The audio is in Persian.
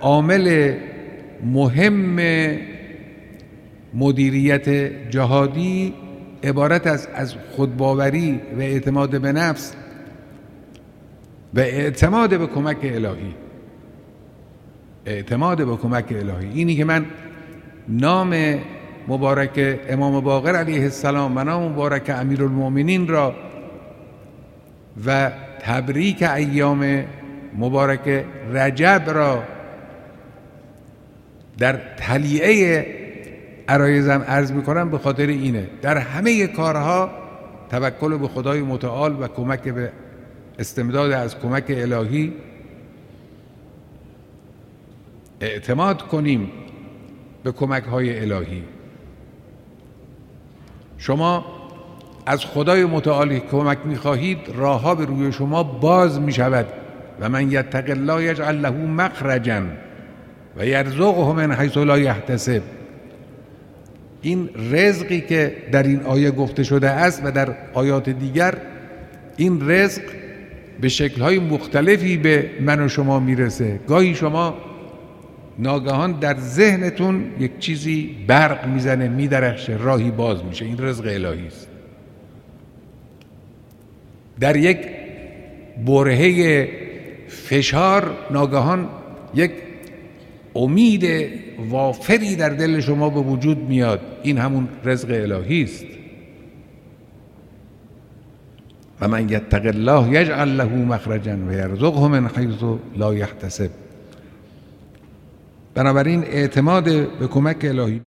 عامل مهم مدیریت جهادی عبارت از از خودباوری و اعتماد به نفس و اعتماد به کمک الهی. اعتماد به کمک الهی. اینی که من نام مبارک امام باقر علیه السلام و نام مبارک امیرالمؤمنین را و تبریک ایام مبارک رجب را در تلیعه عرایزم عرض می‌کنم به خاطر اینه. در همه کارها توکل به خدای متعال و کمک به استمداد از کمک الهی اعتماد کنیم به کمک های الهی. شما از خدای متعالی کمک می‌خواهید راهها به روی شما باز می‌شود و من یتق الله یجعل له مخرجا. و یرزقه من حیث لا یحتسب. این رزقی که در این آیه گفته شده است و در آیات دیگر این رزق به شکلهای مختلفی به من و شما می‌رسه. گاهی شما ناگهان در ذهنتون یک چیزی برق می‌زنه میدرخشه راهی باز میشه. این رزق الهی است. در یک برهه فشار ناگهان یک امید وافری در دل شما به وجود میاد. این همون رزق الهی است. و من یتق الله یجعل له مخرجا و یرزقه من حیث لا یحتسب. بنابراین اعتماد به کمک الهی